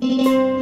Música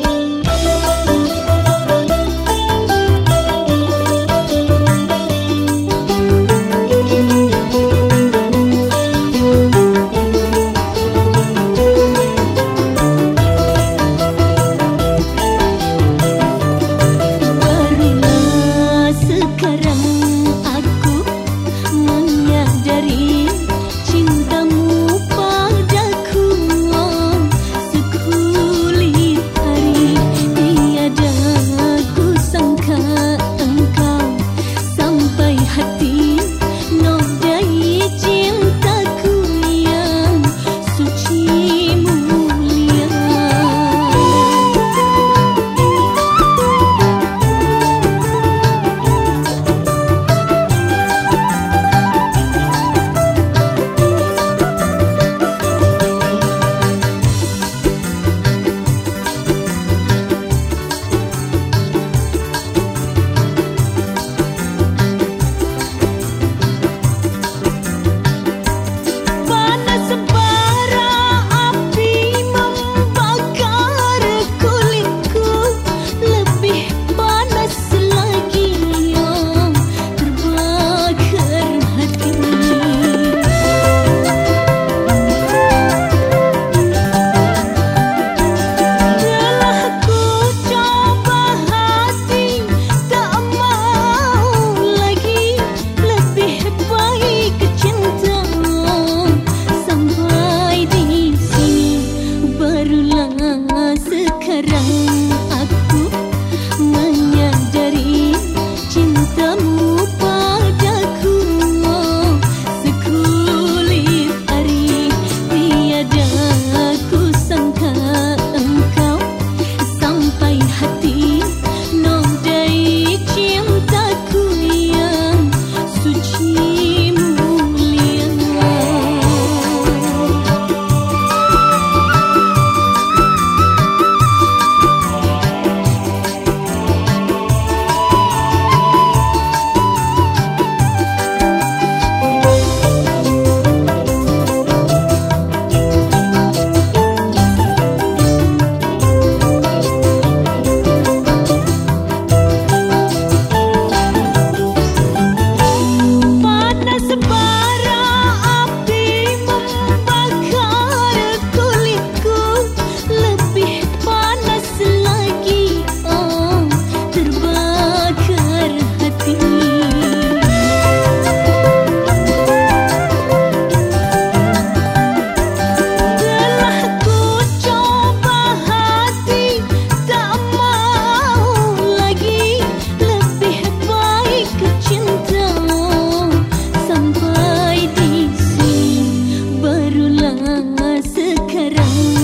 hati